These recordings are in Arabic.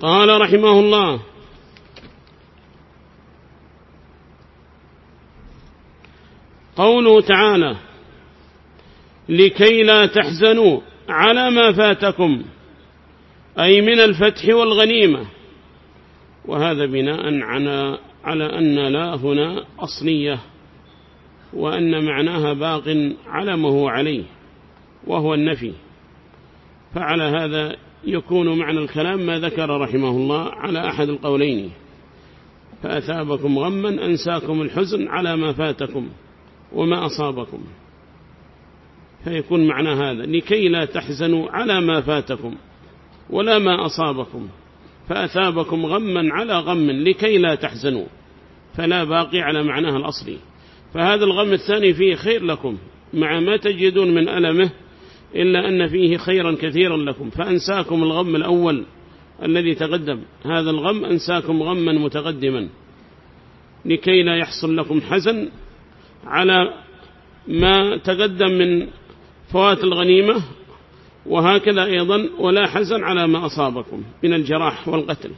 قال رحمه الله. قوله تعالى لكي لا تحزنوا على ما فاتكم أي من الفتح والغنيمة. وهذا بناء على على أن لا هنا أصلية وأن معناها باق هو عليه وهو النفي. فعلى هذا يكون معنى الكلام ما ذكر رحمه الله على أحد القولين. فأثابكم غما أنساكم الحزن على ما فاتكم وما أصابكم. فيكون معنى هذا. لكي لا تحزنوا على ما فاتكم ولا ما أصابكم. فأثابكم غما على غم لكي لا تحزنوا. فلا باقي على معناها الأصلي. فهذا الغم الثاني فيه خير لكم. مع ما تجدون من ألمه إلا أن فيه خيرا كثيرا لكم. فأنساكم الغم الأول الذي تقدم. هذا الغم أنساكم غما متقدما. لكي لا يحصل لكم حزن على ما تقدم من فوات الغنيمة وهكذا أيضا ولا حزن على ما أصابكم من الجراح والقتل.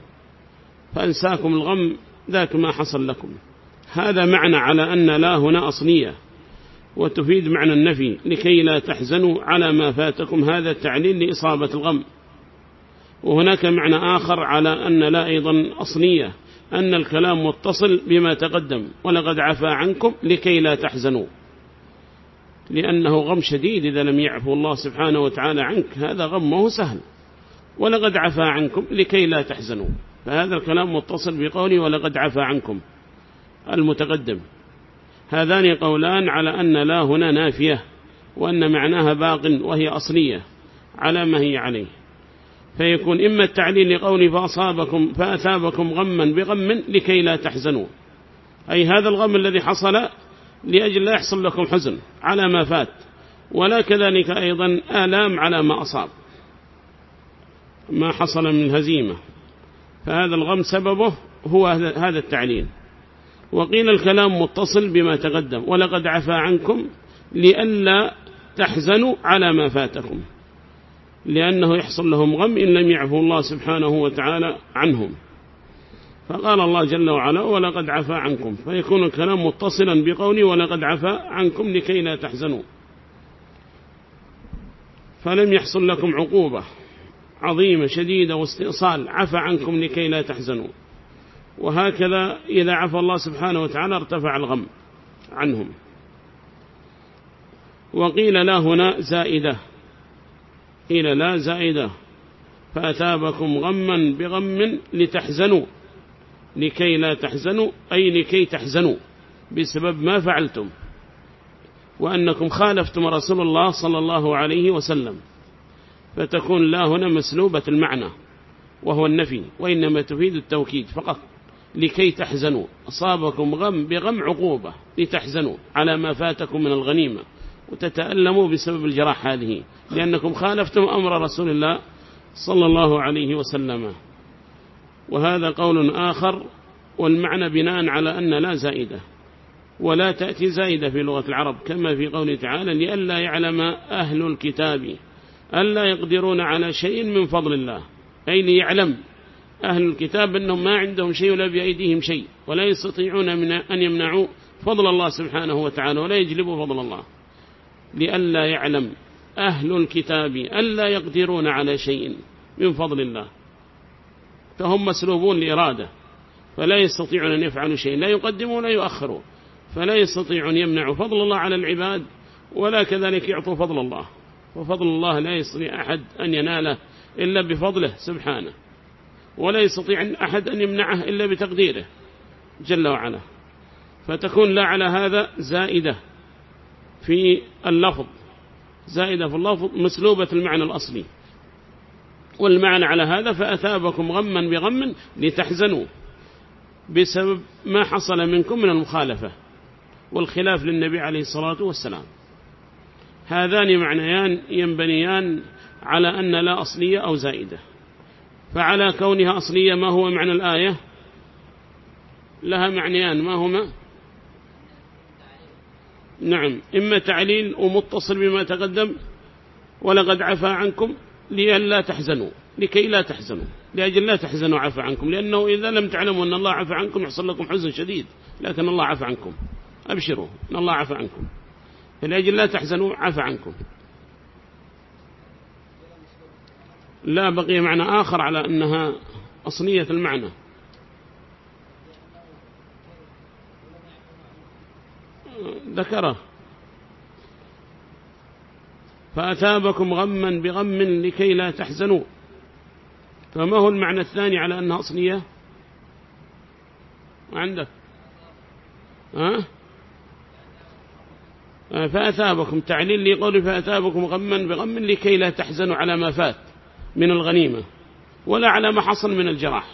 فأنساكم الغم ذاك ما حصل لكم. هذا معنى على أن لا هنا أصلية. وتفيد معنى النفي لكي لا تحزنوا على ما فاتكم. هذا التعليل لإصابة الغم. وهناك معنى آخر على أن لا أيضا أصلية أن الكلام متصل بما تقدم. ولقد عفى عنكم لكي لا تحزنوا. لأنه غم شديد إذا لم يعفو الله سبحانه وتعالى عنك. هذا غمه سهل. ولقد عفى عنكم لكي لا تحزنوا. فهذا الكلام متصل بقولي ولقد عفى عنكم المتقدم. هذان قولان على أن لا هنا نافية وأن معناها باق وهي أصلية على ما هي عليه. فيكون إما التعليل لقول فأصابكم فأثابكم غما بغم لكي لا تحزنوا. أي هذا الغم الذي حصل لأجل لا يحصل لكم حزن على ما فات. ولا كذلك أيضا آلام على ما أصاب. ما حصل من الهزيمة فهذا الغم سببه هو هذا التعليل. وقيل الكلام متصل بما تقدم ولقد عفى عنكم لئلا تحزنوا على ما فاتكم لأنه يحصل لهم غم إن لم يعفوا الله سبحانه وتعالى عنهم. فقال الله جل وعلا ولقد عفى عنكم فيكون الكلام متصلا بقولي ولقد عفى عنكم لكي لا تحزنوا فلم يحصل لكم عقوبة عظيمة شديدة واستئصال عفى عنكم لكي لا تحزنوا وهكذا إذا عفى الله سبحانه وتعالى ارتفع الغم عنهم. وقيل لا هنا زائدة. قيل لا زائدة. فأتابكم غما بغم لتحزنوا. لكي لا تحزنوا أي لكي تحزنوا. بسبب ما فعلتم. وأنكم خالفتم رسول الله صلى الله عليه وسلم. فتكون لا هنا مسلوبة المعنى. وهو النفي. وإنما تفيد التوكيد فقط. لكي تحزنوا. أصابكم غم بغم عقوبة لتحزنوا على ما فاتكم من الغنيمة وتتألموا بسبب الجراح هذه. لأنكم خالفتم أمر رسول الله صلى الله عليه وسلم. وهذا قول آخر والمعنى بناء على أن لا زائدة. ولا تأتي زائدة في لغة العرب كما في قوله تعالى لئلا يعلم أهل الكتاب ألا يقدرون على شيء من فضل الله. أي ليعلم أهل الكتاب أنهم ما عندهم شيء ولا بأيديهم شيء ولا يستطيعون من أن يمنعوا فضل الله سبحانه وتعالى ولا يجلبوا فضل الله. لئلا يعلم أهل الكتاب ألا يقدرون على شيء من فضل الله. فهم مسلوبون لإرادة فلا يستطيعون أن يفعلوا شيء لا يقدموا ولا يؤخروا فلا يستطيعون يمنعوا فضل الله على العباد ولا كذلك يعطوا فضل الله. وفضل الله لا يستطيع أحد أن يناله إلا بفضله سبحانه. ولا يستطيع أحد أن يمنعه إلا بتقديره جل وعلا. فتكون لا على هذا زائدة في اللفظ. زائدة في اللفظ مسلوبة المعنى الأصلي. والمعنى على هذا فأثابكم غما بغم لتحزنوا بسبب ما حصل منكم من المخالفة والخلاف للنبي عليه الصلاة والسلام. هذان معنيان ينبنيان على أن لا أصلية أو زائدة. فعلى كونها أصلية ما هو معنى الآية؟ لها معنيان ما هما؟ نعم إما تعليل ومتصل بما تقدم ولقد عفى عنكم لئلا تحزنوا لكي لا تحزنوا لأجل لا تحزنوا عفى عنكم لأنه إذا لم تعلموا أن الله عفى عنكم يحصل لكم حزن شديد لكن الله عفى عنكم أبشروا أن الله عفى عنكم فلأجل لا تحزنوا عفى عنكم. لا بقي معنى آخر على أنها أصلية المعنى. ذكره. فأثابكم غما بغم لكي لا تحزنوا. فما هو المعنى الثاني على أنها أصلية؟ عندك. ها؟ فأثابكم. تعليل لقول فأثابكم غما بغم لكي لا تحزنوا على ما فات. من الغنيمة ولا على ما حصل من الجراح.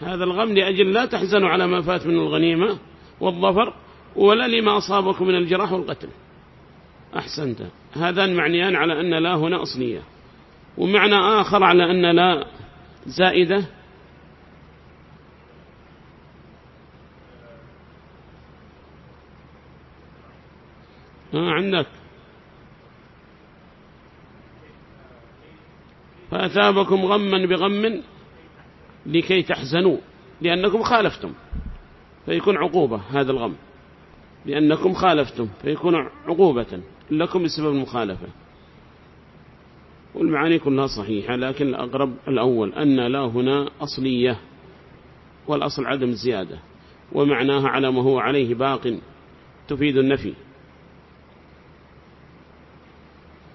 هذا الغم لأجل لا تحزنوا على ما فات من الغنيمة والظفر ولا لما أصابكم من الجراح والقتل. أحسنت. هذان معنيان على أن لا هنا أصلية. ومعنى آخر على أن لا زائدة. ها عندك. فأثابكم غما بغم لكي تحزنوا لأنكم خالفتم فيكون عقوبة هذا الغم. لأنكم خالفتم فيكون عقوبة لكم بسبب المخالفة. والمعاني كلها صحيحة لكن الأقرب الأول أن لا هنا أصلية والأصل عدم الزيادة ومعناها على ما هو عليه باق تفيد النفي.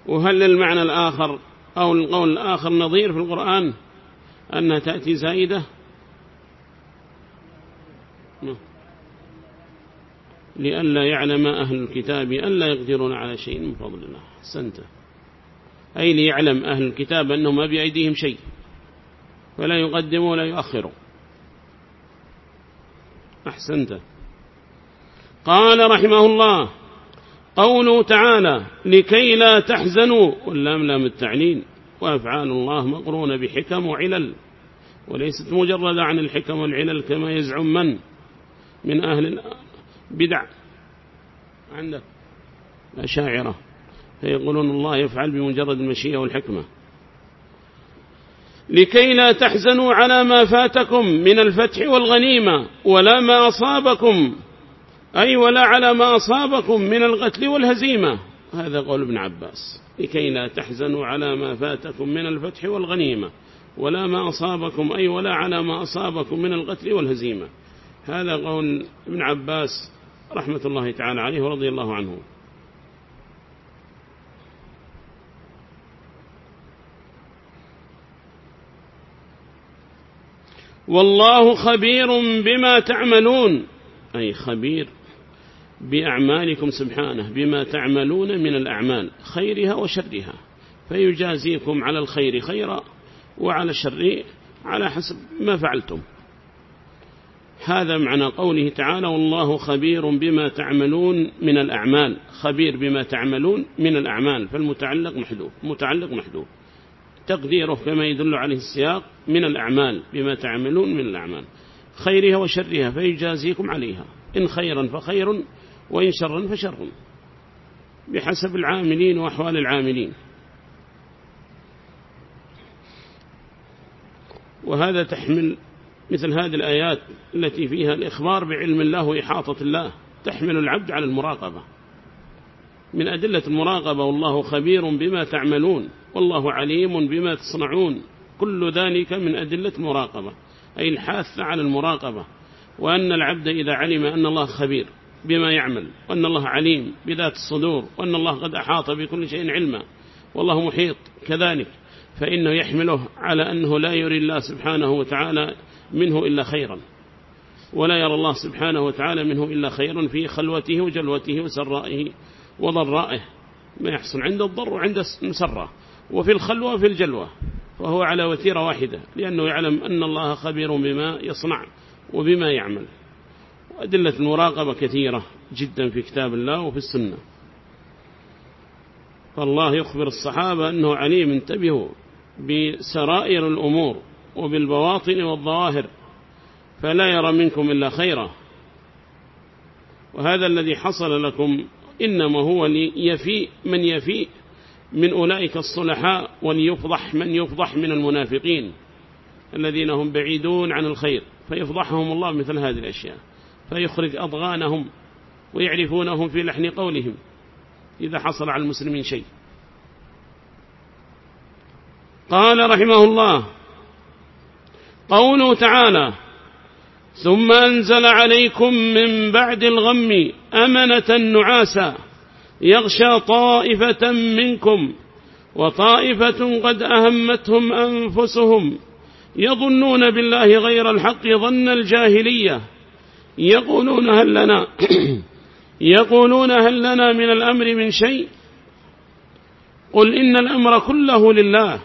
وهل المعنى الآخر أو القول الآخر نظير في القرآن أنها تأتي زائدة؟ لئلا يعلم أهل الكتاب ألا يقدرون على شيء من فضل الله. حسنت أي ليعلم أهل الكتاب أنهم ما بأيديهم شيء فلا يقدموا ولا يؤخروا أحسنت. قال رحمه الله قوله تعالى لكي لا تحزنوا واللام لام التعليل وأفعال الله مقرونة بحكم وعلل وليست مجردة عن الحكم والعلل كما يزعم من؟ من أهل البدع عندك أشاعرة فيقولون الله يفعل بمجرد المشيئة والحكمة لكي لا تحزنوا على ما فاتكم من الفتح والغنيمة ولا ما أصابكم أي ولا على ما أصابكم من القتل والهزيمة. هذا قول ابن عباس. لكي لا تحزنوا على ما فاتكم من الفتح والغنيمة. ولا ما أصابكم أي ولا على ما أصابكم من القتل والهزيمة. هذا قول ابن عباس رحمة الله تعالى عليه ورضي الله عنه. والله خبير بما تعملون. أي خبير بأعمالكم سبحانه بما تعملون من الأعمال خيرها وشرها. فيجازيكم على الخير خيرا وعلى الشر على حسب ما فعلتم. هذا معنى قوله تعالى والله خبير بما تعملون من الأعمال. خبير بما تعملون من الأعمال فالمتعلق محذوف متعلق محذوف. تقديره كما يدل عليه السياق من الأعمال بما تعملون من الأعمال. خيرها وشرها فيجازيكم عليها. إن خيرا فخير وإن شرا فشر. بحسب العاملين وأحوال العاملين. وهذا تحمل مثل هذه الآيات التي فيها الإخبار بعلم الله وإحاطة الله. تحمل العبد على المراقبة. من أدلة المراقبة والله خبير بما تعملون والله عليم بما تصنعون. كل ذلك من أدلة المراقبة. أي الحاثة على المراقبة. وأن العبد إذا علم أن الله خبير. بما يعمل وأن الله عليم بذات الصدور وأن الله قد أحاط بكل شيء علما والله محيط كذلك فإنه يحمله على أنه لا يري الله سبحانه وتعالى منه إلا خيرا ولا يرى الله سبحانه وتعالى منه إلا خيرا في خلوته وجلوته وسرائه وضرائه ما يحصل عند الضر وعند المسرة وفي الخلوة وفي الجلوة فهو على وتيرة واحدة لأنه يعلم أن الله خبير بما يصنع وبما يعمل. وأدلة المراقبة كثيرة جدا في كتاب الله وفي السنة. فالله يخبر الصحابة أنه عليم انتبهوا بسرائر الأمور وبالبواطن والظواهر فلا يرى منكم إلا خيرا. وهذا الذي حصل لكم إنما هو ليفيء من يفيء من أولئك الصلحاء وليفضح من يفضح من المنافقين الذين هم بعيدون عن الخير فيفضحهم الله مثل هذه الأشياء. فيخرج أضغانهم ويعرفونهم في لحن قولهم إذا حصل على المسلمين شيء. قال رحمه الله قوله تعالى ثم أنزل عليكم من بعد الغم أمنة نعاسا يغشى طائفة منكم وطائفة قد أهمتهم أنفسهم يظنون بالله غير الحق ظن الجاهلية يقولون هل لنا يقولون هل لنا من الأمر من شيء؟ قل إن الأمر كله لله.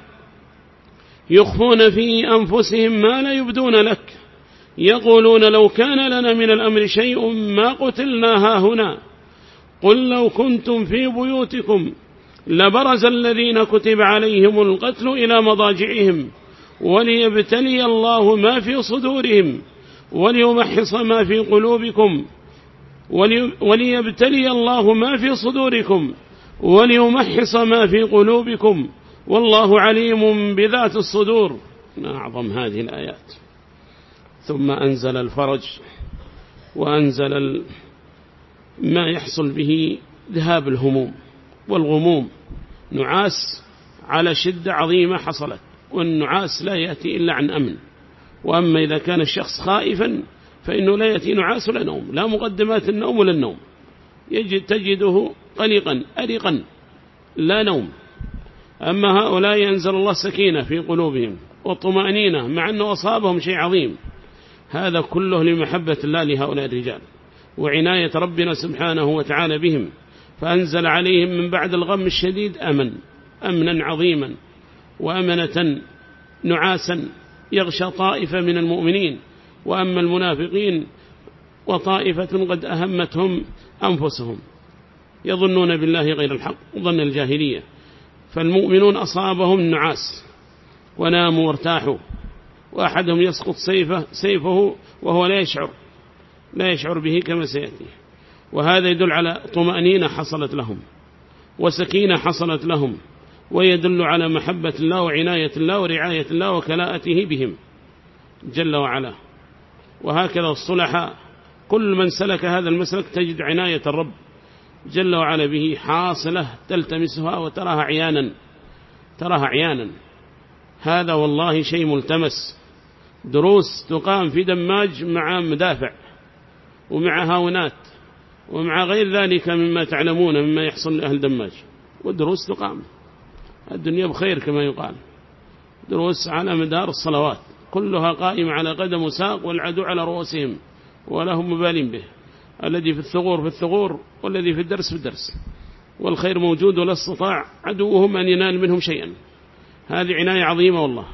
يخفون في أنفسهم ما لا يبدون لك. يقولون لو كان لنا من الأمر شيء ما قتلنا هنا. قل لو كنتم في بيوتكم لبرز الذين كتب عليهم القتل إلى مضاجعهم وليبتلي الله ما في صدورهم. وليمحص ما في قلوبكم وليبتلي الله ما في صدوركم وليمحص ما في قلوبكم. والله عليم بذات الصدور. ما أعظم هذه الآيات. ثم أنزل الفرج وأنزل ما يحصل به ذهاب الهموم والغموم. نعاس على شدة عظيمة حصلت والنعاس لا يأتي إلا عن أمن. وأما إذا كان الشخص خائفا فإنه لا يأتي نعاس ولا نوم لا مقدمات النوم ولا النوم. يجد تجده قلقا أرقا لا نوم. أما هؤلاء ينزل الله سكينة في قلوبهم والطمأنينة مع أنه أصابهم شيء عظيم. هذا كله لمحبة الله لهؤلاء الرجال وعناية ربنا سبحانه وتعالى بهم. فأنزل عليهم من بعد الغم الشديد أمن أمنا عظيما وأمنة نعاسا. يغشى طائفة من المؤمنين وأما المنافقين وطائفة قد أهمتهم أنفسهم يظنون بالله غير الحق ظن الجاهلية فالمؤمنون أصابهم نعاس وناموا وارتاحوا وأحدهم يسقط سيفه, سيفه وهو لا يشعر لا يشعر به كما سيأتي وهذا يدل على طمأنينة حصلت لهم وسكينة حصلت لهم ويدل على محبة الله وعناية الله ورعاية الله وكلاءته بهم جل وعلا. وهكذا الصلحاء كل من سلك هذا المسلك تجد عناية الرب جل وعلا به حاصلة تلتمسها وتراها عيانا تراها عيانا. هذا والله شيء ملتمس. دروس تقام في دماج مع مدافع ومع هاونات ومع غير ذلك مما تعلمون مما يحصل لأهل دماج. والدروس تقام. الدنيا بخير كما يقال. دروس على مدار الصلوات. كلها قائمة على قدم وساق والعدو على رؤوسهم ولا هم مبالين به. الذي في الثغور في الثغور والذي في الدرس في الدرس. والخير موجود ولا استطاع عدوهم أن ينال منهم شيئا. هذه عناية عظيمة والله.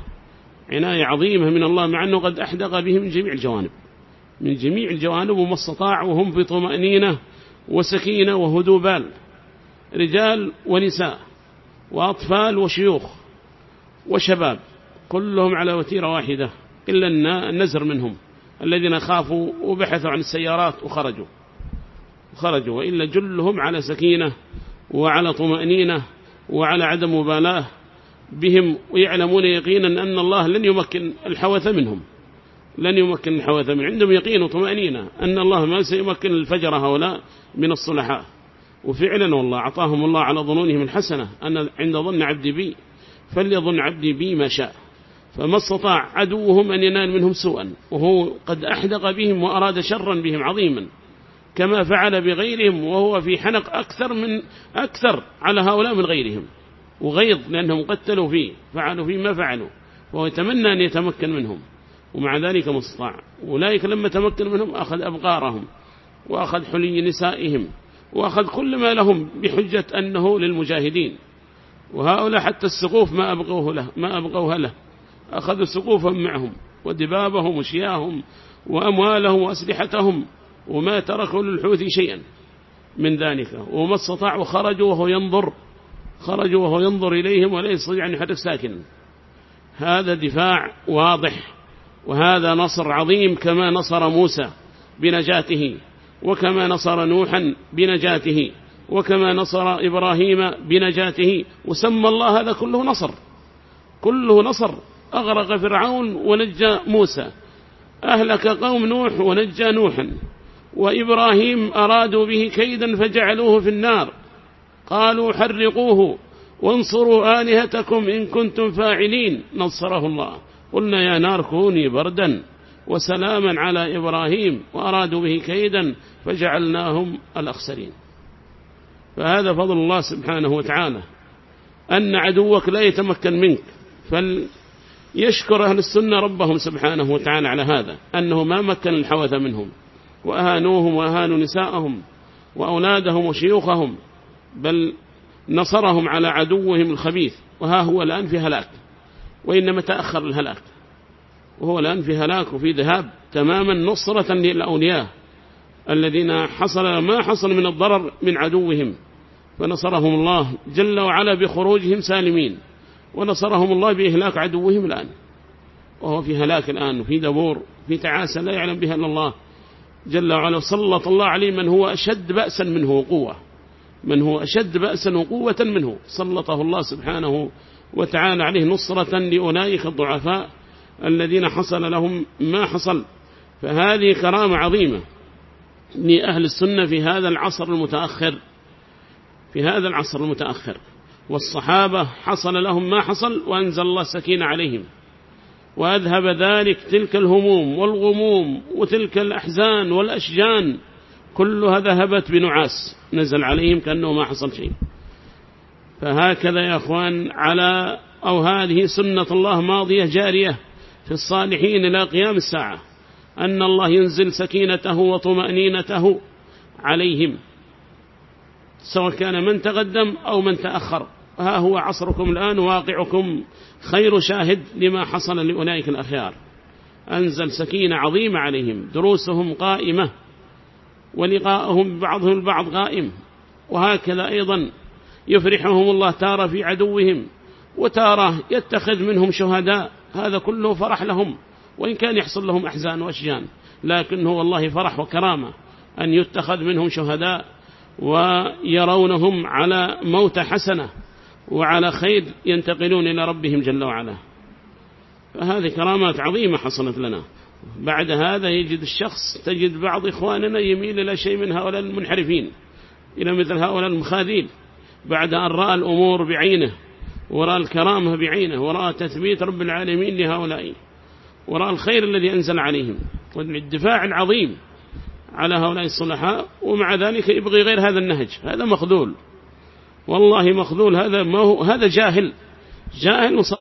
عناية عظيمة من الله مع أنه قد أحدق بهم من جميع الجوانب. من جميع الجوانب وما استطاع وهم في طمأنينة وسكينة وهدوء بال. رجال ونساء. وأطفال وشيوخ وشباب كلهم على وتيرة واحدة إلا النزر منهم الذين خافوا وبحثوا عن السيارات وخرجوا. خرجوا وإلا جلهم على سكينة وعلى طمأنينة وعلى عدم مبالاة بهم ويعلمون يقينا أن الله لن يمكن الحوث منهم. لن يمكن الحوث من عندهم يقين وطمأنينة أن الله ما سيمكن الفجر هؤلاء من الصلحاء. وفعلا والله أعطاهم الله على ظنونهم الحسنة أن عند ظن عبدي بي فليظن عبدي بي ما شاء. فما استطاع عدوهم أن ينال منهم سوءا وهو قد أحدق بهم وأراد شرا بهم عظيما. كما فعل بغيرهم وهو في حنق أكثر من أكثر على هؤلاء من غيرهم. وغيظ لأنهم قتلوا فيه فعلوا فيه ما فعلوا وهو يتمنى أن يتمكن منهم. ومع ذلك ما استطاع. أولئك لما تمكن منهم أخذ أبقارهم وأخذ حلي نسائهم. وأخذ كل ما لهم بحجة أنه للمجاهدين. وهؤلاء حتى السقوف ما أبقوه له ما أبقوها له. أخذوا سقوفهم معهم ودبابهم وشياهم وأموالهم وأسلحتهم وما تركوا للحوثي شيئا من ذلك. وما استطاعوا خرجوا وهو ينظر خرجوا وهو ينظر إليهم ولا يستطيع أن يحرك ساكن. هذا دفاع واضح وهذا نصر عظيم كما نصر موسى بنجاته. وكما نصر نوحا بنجاته وكما نصر إبراهيم بنجاته وسمى الله هذا كله نصر. كله نصر. أغرق فرعون ونجى موسى. أهلك قوم نوح ونجى نوحا. وإبراهيم أرادوا به كيدا فجعلوه في النار. قالوا حرقوه. وانصروا آلهتكم إن كنتم فاعلين نصره الله. قلنا يا نار كوني بردا. وسلاما على إبراهيم وأرادوا به كيدا فجعلناهم الأخسرين. فهذا فضل الله سبحانه وتعالى. أن عدوك لا يتمكن منك. فليشكر أهل السنة ربهم سبحانه وتعالى على هذا. أنه ما مكن الحوث منهم. وأهانوهم وأهانوا نساءهم وأولادهم وشيوخهم. بل نصرهم على عدوهم الخبيث. وها هو الآن في هلاك. وإنما تأخر الهلاك. وهو الآن في هلاك وفي ذهاب تماما نصرة للأولياء الذين حصل ما حصل من الضرر من عدوهم. فنصرهم الله جل وعلا بخروجهم سالمين ونصرهم الله بإهلاك عدوهم الآن. وهو في هلاك الآن وفي دبور في تعاسة لا يعلم بها إلا الله. جل وعلا سلط الله عليه من هو أشد بأسا منه وقوة. من هو أشد بأسا وقوة منه. سلطه الله سبحانه وتعالى عليه نصرة لأولئك الضعفاء. الذين حصل لهم ما حصل. فهذه كرامة عظيمة. لأهل السنة في هذا العصر المتأخر. في هذا العصر المتأخر. والصحابة حصل لهم ما حصل وأنزل الله سكينة عليهم. وأذهب ذلك تلك الهموم والغموم وتلك الأحزان والأشجان. كلها ذهبت بنعاس. نزل عليهم كأنه ما حصل شيء. فهكذا يا أخوان على أو هذه سنة الله ماضية جارية. في الصالحين إلى قيام الساعة. أن الله ينزل سكينته وطمأنينته عليهم سواء كان من تقدم أو من تأخر. ها هو عصركم الآن واقعكم خير شاهد لما حصل لأولئك الأخيار. أنزل سكينة عظيمة عليهم دروسهم قائمة ولقاءهم بعضهم البعض قائم. وهكذا أيضا يفرحهم الله تارة في عدوهم وتارة يتخذ منهم شهداء. هذا كله فرح لهم وإن كان يحصل لهم أحزان وأشجان. لكنه والله فرح وكرامة أن يتخذ منهم شهداء ويرونهم على موت حسنة وعلى خير ينتقلون إلى ربهم جل وعلا. فهذه كرامات عظيمة حصلت لنا. بعد هذا يجد الشخص تجد بعض إخواننا يميل إلى شيء من هؤلاء المنحرفين إلى مثل هؤلاء المخاذيل. بعد أن رأى الأمور بعينه ورأى الكرامة بعينه ورأى تثبيت رب العالمين لهؤلاء ورأى الخير الذي أنزل عليهم والدفاع العظيم على هؤلاء الصلحاء ومع ذلك يبغي غير هذا النهج هذا مخذول. والله مخذول هذا ما هو هذا جاهل جاهل